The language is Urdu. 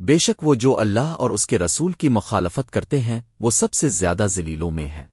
بے شک وہ جو اللہ اور اس کے رسول کی مخالفت کرتے ہیں، وہ سب سے زیادہ ذلیلوں میں ہے